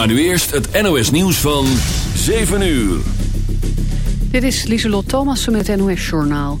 Maar nu eerst het NOS nieuws van 7 uur. Dit is Lieselot Thomassen met het NOS Journaal.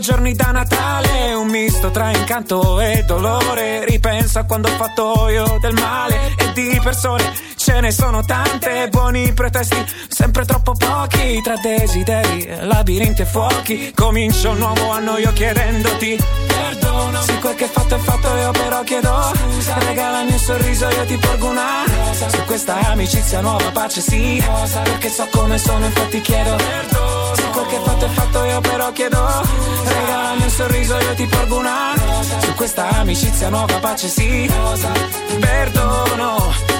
Giorni da Natale Un misto tra incanto e dolore. Ripenso a quando ho fatto io del male E di persone ce ne sono tante. Buoni pretesti, sempre troppo pochi. Tra desideri, labirinti e fuochi Comincio un nuovo anno io chiedendoti. Perdono. Se quel che fatto è fatto io però chiedo sorriso io ti porgo una rosa. Su questa amicizia nuova pace sì. Rosa. Perché so come sono infatti chiedo Perdono. Se quel che fatto è fatto io però chiedo Regalami un sorriso io ti porgo una rosa. Su questa amicizia nuova pace sì. Rosa. Perdono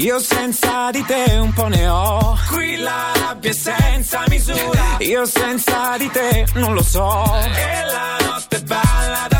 Io senza di te un po' ne ho. Qui la rabbia è senza misura. Io senza di te non lo so. E la notte balla da.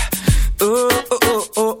Oh, oh, oh, oh,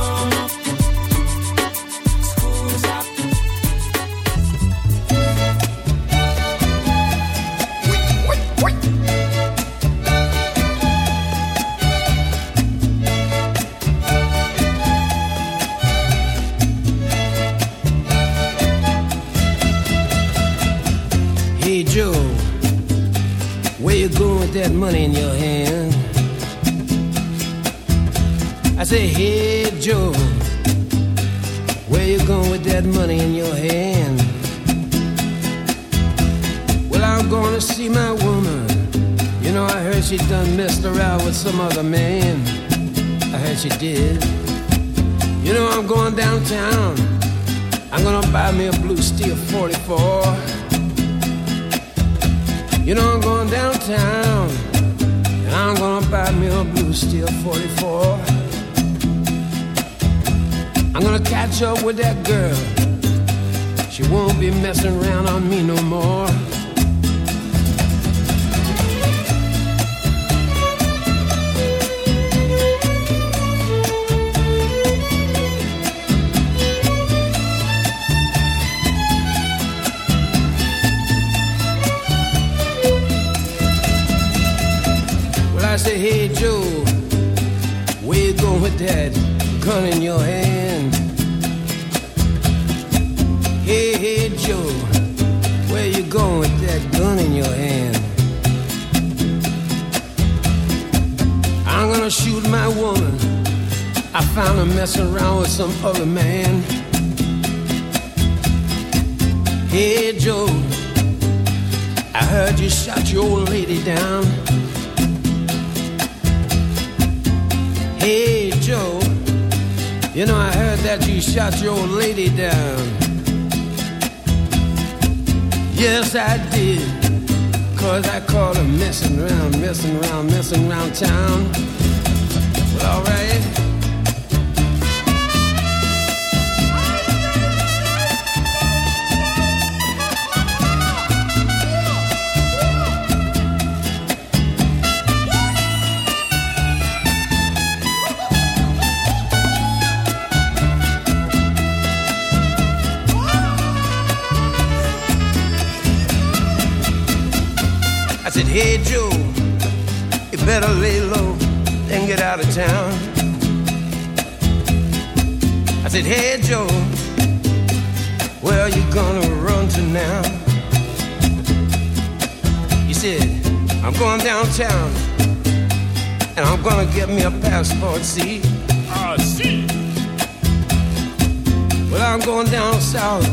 Well, I'm going down south,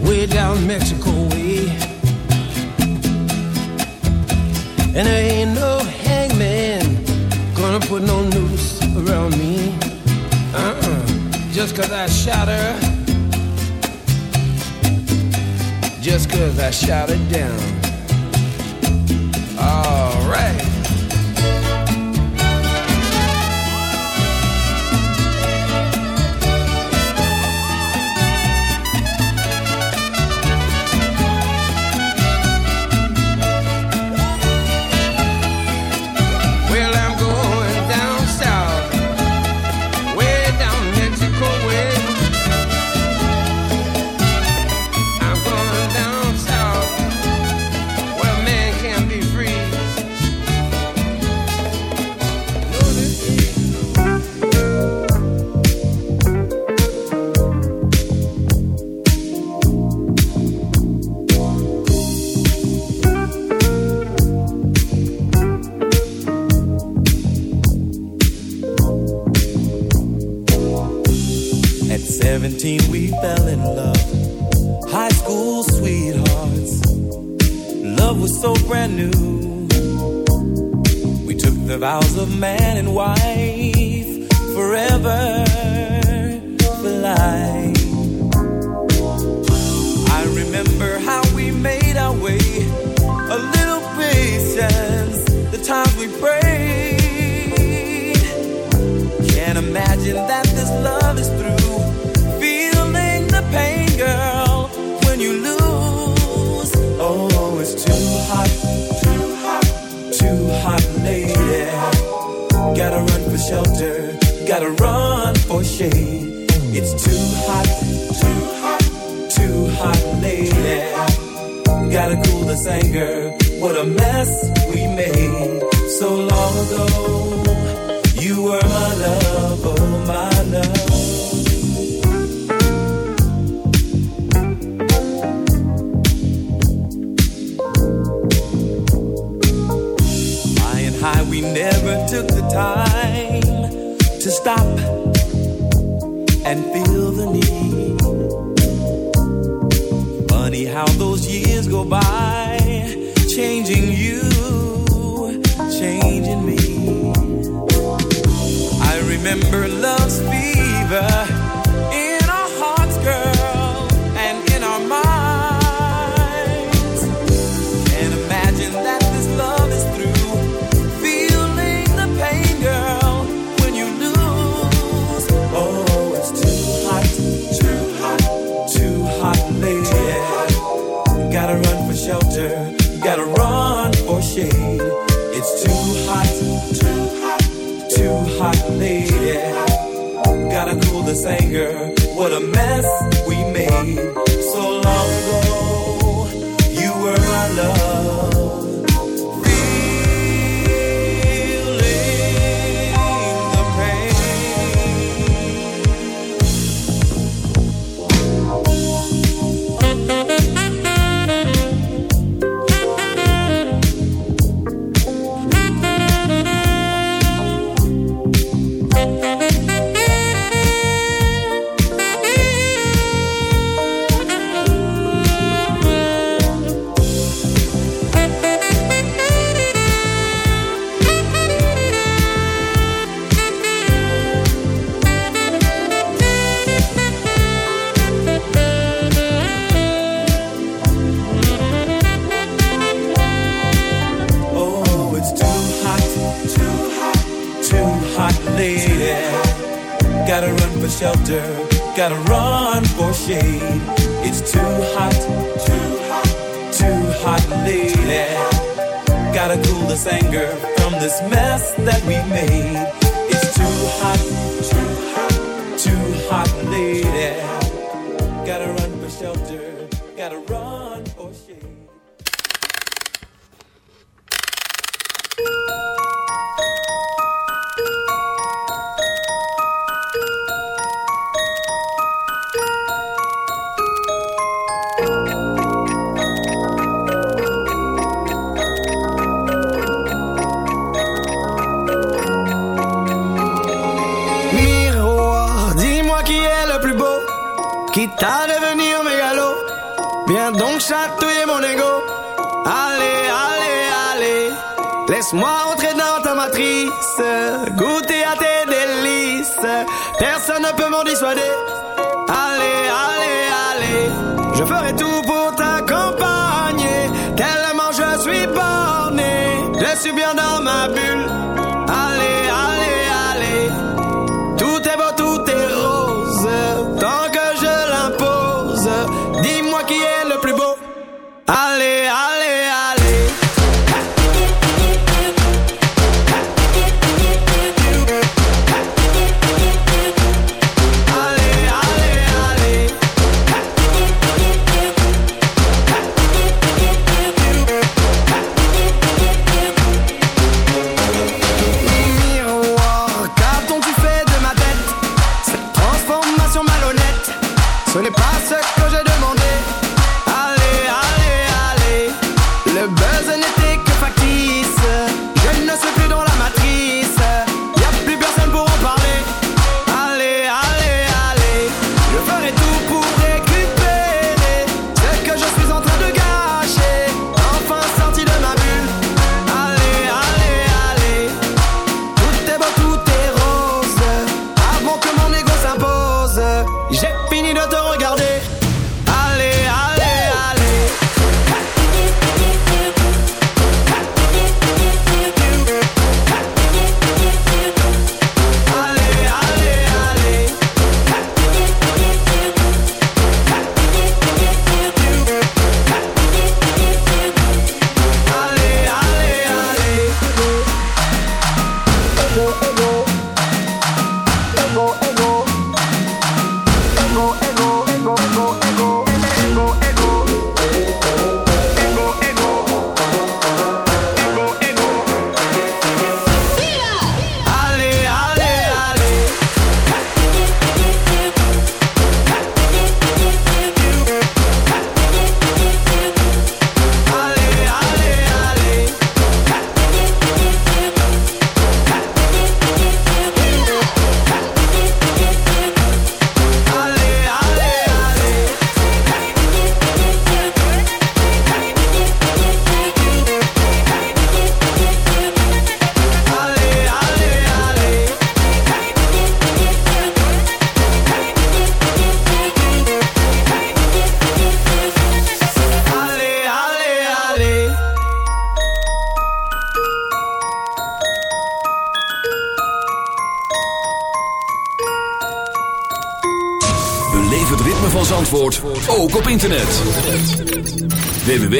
way down Mexico way. And there ain't no hangman gonna put no noose around me. Uh-uh, just I shot her. just 'cause I shot her down. Yes.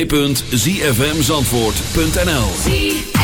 www.zfmzandvoort.nl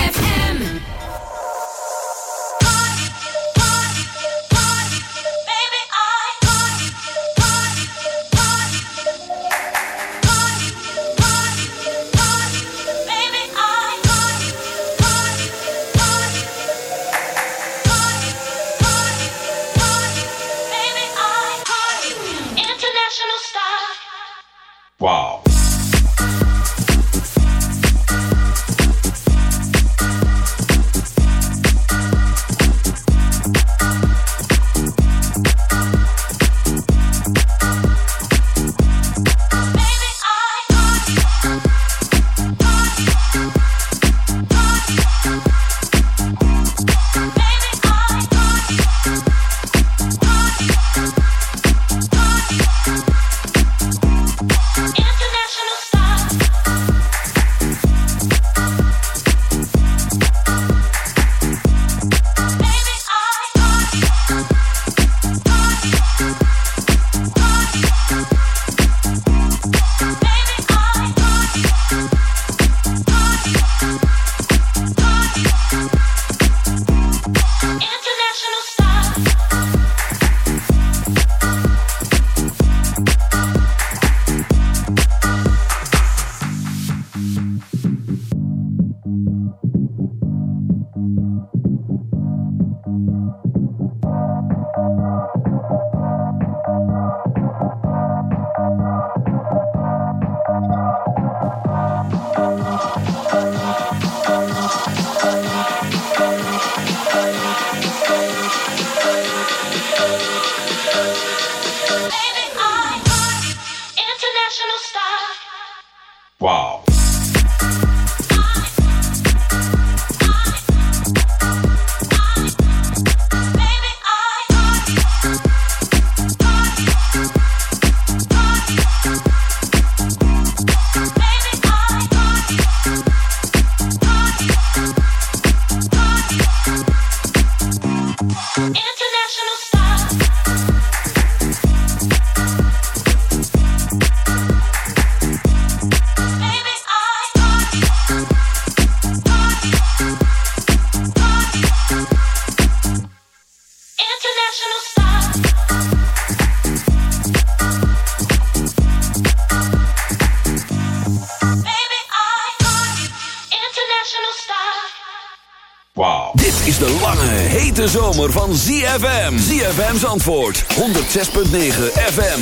ZFM. ZFM's antwoord. 106.9 FM.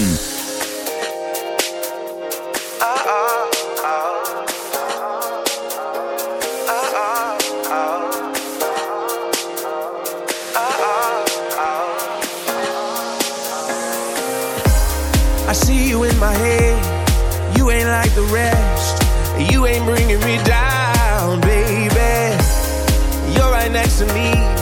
I see you in my head. You ain't like the rest. You ain't bringing me down, baby. You're right next to me.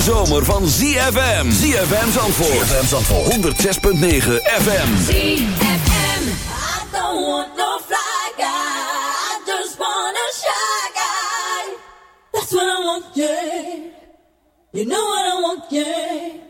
zomer van ZFM. ZFM Zandvoort. ZFM Zandvoort. 106.9 FM. ZFM. I don't want no fly guy. I just want a shy guy. That's what I want, yeah. You know what I want, yeah.